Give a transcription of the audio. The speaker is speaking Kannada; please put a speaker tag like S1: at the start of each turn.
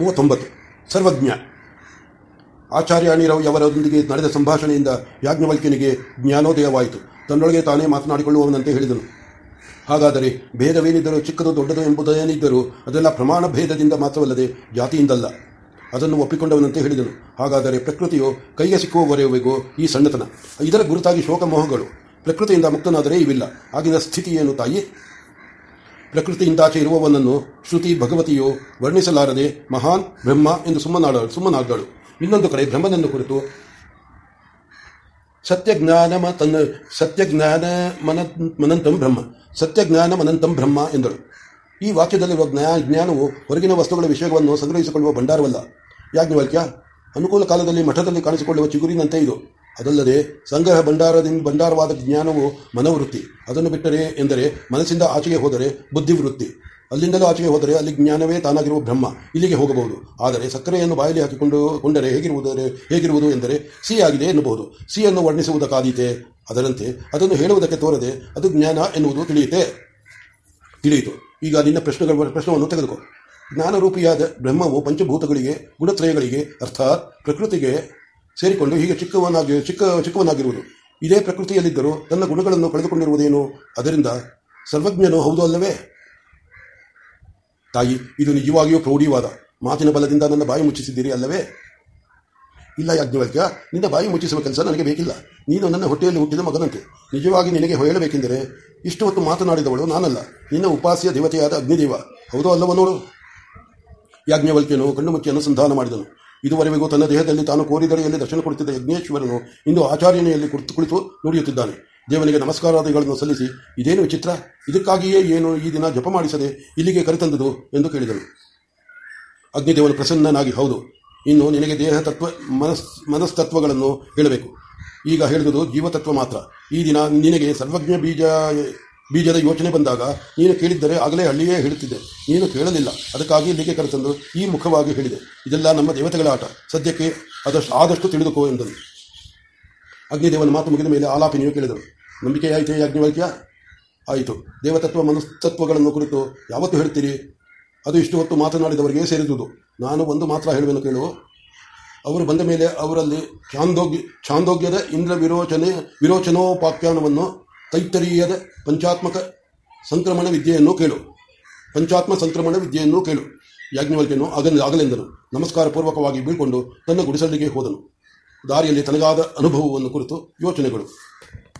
S1: ಮೂವತ್ತೊಂಬತ್ತು. ಸರ್ವಜ್ಞ. ಆಚಾರ್ಯ ಅಣಿರವ್ ಅವರೊಂದಿಗೆ ನಡೆದ ಸಂಭಾಷಣೆಯಿಂದ ಯಾಜ್ಞವಲ್ಕ್ಯನಿಗೆ ಜ್ಞಾನೋದಯವಾಯಿತು. ತನ್ನೊಳಗೆ ತಾನೇ ಮಾತನಾಡಿಕೊಳ್ಳುವವನಂತೆ ಹೇಳಿದನು. ಹಾಗಾದರೆ ಭೇದವೇನಿದ್ದರೂ ಚಿಕ್ಕದು ದೊಡ್ಡದು ಎಂಬುದೇನಿದ್ದರೂ ಅದೆಲ್ಲ ಪ್ರಮಾಣ ಭೇದದಿಂದ ಮಾತ್ರವಲ್ಲದೆ ಜಾತಿಯಿಂದಲ್ಲ. ಅದನ್ನು ಒಪ್ಪಿಕೊಂಡವನಂತೆ ಹೇಳಿದನು. ಹಾಗಾದರೆ ಪ್ರಕೃತಿಯು ಕೈಗೆ ಸಿಕ್ಕುವವರೆಗೂ ಈ ಸಣ್ಣತನ. ಇದರ ಗುರುತಾಗಿ ಶೋಕಮೋಹಗಳು. ಪ್ರಕೃತಿಯಿಂದ ಮುಕ್ತನಾದರೆ ಇವಿಲ್ಲ. ಆಗಿನ ಸ್ಥಿತಿ ಏನು ತಾಯಿ? ಪ್ರಕೃತಿಯಿಂದಾಚೆ ಇರುವವನನ್ನು ಶ್ರುತಿ ಭಗವತಿಯು ವರ್ಣಿಸಲಾರದೆ ಮಹಾನ್ ಬ್ರಹ್ಮ ಎಂದು ಸುಮ್ಮನಾಡ ಸುಮ್ಮನಾದಳು ಇನ್ನೊಂದು ಕಡೆ ಬ್ರಹ್ಮನನ್ನು ಕುರಿತು ಸತ್ಯಜ್ಞಾನ ತನ್ನ, ಸತ್ಯಜ್ಞಾನ ಮನ, ಮನಂತಂ ಬ್ರಹ್ಮ, ಸತ್ಯಜ್ಞಾನ ಮನಂತಂ ಬ್ರಹ್ಮ ಎಂದಳು. ಈ ವಾಕ್ಯದಲ್ಲಿರುವ ಜ್ಞಾ, ಜ್ಞಾನವು ಹೊರಗಿನ ವಸ್ತುಗಳ ವಿಷಯವನ್ನು ಸಂಗ್ರಹಿಸಿಕೊಳ್ಳುವ ಭಂಡಾರವಲ್ಲ. ಯಾಜ್ಞವಲ್ಕ್ಯ, ಅನುಕೂಲ ಕಾಲದಲ್ಲಿ ಮಠದಲ್ಲಿ ಕಾಣಿಸಿಕೊಳ್ಳುವ ಚಿಗುರಿನಂತೆ ಇದು. ಅದಲ್ಲದೆ ಸಂಗ್ರಹ ಭಂಡಾರದಿಂದ ಭಂಡಾರವಾದ ಜ್ಞಾನವು ಮನೋವೃತ್ತಿ. ಅದನ್ನು ಬಿಟ್ಟರೆ ಎಂದರೆ ಮನಸ್ಸಿಂದ ಆಚೆಗೆ ಹೋದರೆ ಬುದ್ಧಿವೃತ್ತಿ. ಅಲ್ಲಿಂದಲೂ ಆಚೆಗೆ ಹೋದರೆ ಅಲ್ಲಿ ಜ್ಞಾನವೇ ತಾನಾಗಿರುವ ಬ್ರಹ್ಮ. ಇಲ್ಲಿಗೆ ಹೋಗಬಹುದು. ಆದರೆ ಸಕ್ಕರೆಯನ್ನು ಬಾಯಲ್ಲಿ ಹಾಕಿಕೊಂಡು ಕೊಂಡರೆ ಹೇಗಿರುವುದರೆ ಹೇಗಿರುವುದು ಎಂದರೆ ಸಿಹಿಯಾಗಿದೆ ಎನ್ನುಬಹುದು ಸಿಹಿಯನ್ನು ವರ್ಣಿಸುವುದಕ್ಕಾದೀತೆ. ಅದರಂತೆ ಅದನ್ನು ಹೇಳುವುದಕ್ಕೆ ತೋರದೆ ಅದು ಜ್ಞಾನ ಎನ್ನುವುದು ತಿಳಿಯುತ್ತೆ ತಿಳಿಯಿತು. ಈಗ ನಿನ್ನ ಪ್ರಶ್ನೆಗಳ ಪ್ರಶ್ನವನ್ನು ತೆಗೆದುಕೋ. ಜ್ಞಾನರೂಪಿಯಾದ ಬ್ರಹ್ಮವು ಪಂಚಭೂತಗಳಿಗೆ ಗುಣತ್ರಯಗಳಿಗೆ, ಅರ್ಥಾತ್ ಪ್ರಕೃತಿಗೆ ಸೇರಿಕೊಂಡು ಹೀಗೆ ಚಿಕ್ಕವನಾಗಿ, ಚಿಕ್ಕ, ಚಿಕ್ಕವನಾಗಿರುವುದು. ಇದೇ ಪ್ರಕೃತಿಯಲ್ಲಿದ್ದರೂ ತನ್ನ ಗುಣಗಳನ್ನು ಕಳೆದುಕೊಂಡಿರುವುದೇನು? ಅದರಿಂದ ಸರ್ವಜ್ಞನು ಹೌದು ಅಲ್ಲವೇ? ತಾಯಿ, ಇದು ನಿಜವಾಗಿಯೂ ಪ್ರೌಢಿವಾದ. ಮಾತಿನ ಬಲದಿಂದ ನನ್ನ ಬಾಯಿ ಮುಚ್ಚಿಸಿದ್ದೀರಿ ಅಲ್ಲವೇ? ಇಲ್ಲ ಯಾಜ್ಞವಲ್ಕ ನಿನ್ನ ಬಾಯಿ ಮುಚ್ಚಿಸುವ ಕೆಲಸ ನನಗೆ ಬೇಕಿಲ್ಲ. ನೀನು ನನ್ನ ಹೊಟ್ಟೆಯಲ್ಲಿ ಹುಟ್ಟಿದ ಮಗನಂತೆ. ನಿಜವಾಗಿ ನಿನಗೆ ಹೇಳಬೇಕೆಂದರೆ ಇಷ್ಟು ಹೊತ್ತು ಮಾತನಾಡಿದವಳು ನಾನಲ್ಲ. ನಿನ್ನ ಉಪಾಸ್ಯ ದೇವತೆಯಾದ ಅಗ್ನಿದೇವ. ಹೌದೋ ಅಲ್ಲವೋ ನೋಡು. ಯಾಜ್ಞವಲ್ಕ್ಯನು ಕಣ್ಣು ಮುಚ್ಚಿ ಅನುಸಂಧಾನ ಮಾಡಿದನು. ಇದುವರೆಗೂ ತನ್ನ ದೇಹದಲ್ಲಿ ತಾನು ಕೋರಿದರೆಯಲ್ಲಿ ದರ್ಶನ ಕೊಡುತ್ತಿದ್ದ ಯಜ್ಞೇಶ್ವರನು ಇಂದು ಆಚಾರ್ಯನೆಯಲ್ಲಿ ಕುಳಿತು ಕುಳಿತು ನುಡಿಯುತ್ತಿದ್ದಾನೆ. ದೇವನಿಗೆ ನಮಸ್ಕಾರಾದಿಗಳನ್ನು ಸಲ್ಲಿಸಿ, ಇದೇನು ವಿಚಿತ್ರ? ಇದಕ್ಕಾಗಿಯೇ ಏನು ಈ ದಿನ ಜಪ ಮಾಡಿಸದೆ ಇಲ್ಲಿಗೆ ಕರೆತಂದುದು? ಎಂದು ಕೇಳಿದನು. ಅಗ್ನಿದೇವನು ಪ್ರಸನ್ನನಾಗಿ, ಹೌದು, ಇನ್ನು ನಿನಗೆ ದೇಹ ತತ್ವ, ಮನಸ್, ಮನಸ್ತತ್ವಗಳನ್ನು ಹೇಳಬೇಕು. ಈಗ ಹೇಳಿದುದು ಜೀವತತ್ವ ಮಾತ್ರ. ಈ ದಿನ ನಿನಗೆ ಸರ್ವಜ್ಞ ಬೀಜ ಬೀಜದ ಯೋಚನೆ ಬಂದಾಗ ನೀನು ಕೇಳಿದ್ದರೆ ಆಗಲೇ ಹಳ್ಳಿಯೇ ಹೇಳುತ್ತಿದ್ದೆ. ನೀನು ಕೇಳಲಿಲ್ಲ. ಅದಕ್ಕಾಗಿ ಇಲ್ಲಿಗೆ ಕರೆತಂದು ಈ ಮುಖವಾಗಿ ಹೇಳಿದೆ. ಇದೆಲ್ಲ ನಮ್ಮ ದೇವತೆಗಳ ಆಟ. ಸದ್ಯಕ್ಕೆ ಅದಷ್ಟು ಆದಷ್ಟು ತಿಳಿದುಕೋ ಎಂದನು. ಅಗ್ನಿದೇವನ ಮಾತು ಮುಗಿದ ಮೇಲೆ ಆಲಾಪಿನಿಯು ನೀವು ನಂಬಿಕೆಯಾಯಿತೇ ನಂಬಿಕೆ ಆಯಿತು. ದೇವತತ್ವ, ಮನಸ್ತತ್ವಗಳನ್ನು ಕುರಿತು ಯಾವತ್ತು ಹೇಳ್ತೀರಿ ಅದು ಇಷ್ಟು ಹೊತ್ತು ಮಾತನಾಡಿದವರಿಗೆ ಸೇರಿದುದು. ನಾನು ಒಂದು ಮಾತ್ರ ಹೇಳುವೆನು ಕೇಳು. ಅವರು ಬಂದ ಮೇಲೆ ಅವರಲ್ಲಿ ಛಾಂದೋಗ್ಯ, ಛಾಂದೋಗ್ಯದ ಇಂದ್ರ ವಿರೋಚನೆ ವಿರೋಚನೋಪಾಖ್ಯಾನವನ್ನು ತೈತ್ತರೀಯದ ಪಂಚಾತ್ಮಕ ಸಂಕ್ರಮಣ ವಿದ್ಯೆಯನ್ನು ಕೇಳು. ಪಂಚಾತ್ಮ ಸಂಕ್ರಮಣ ವಿದ್ಯೆಯನ್ನು ಕೇಳು. ಯಾಜ್ಞವಲ್ಕ್ಯನು ಆಗನ ಆಗಲೆಂದನು. ನಮಸ್ಕಾರ ಪೂರ್ವಕವಾಗಿ ಬೀಳ್ಕೊಂಡು ತನ್ನ ಗುಡಿಸಲಿಗೆ ಹೋದನು. ದಾರಿಯಲ್ಲಿ ತನಗಾದ ಅನುಭವವನ್ನು ಕುರಿತು ಯೋಚನೆಗಳು.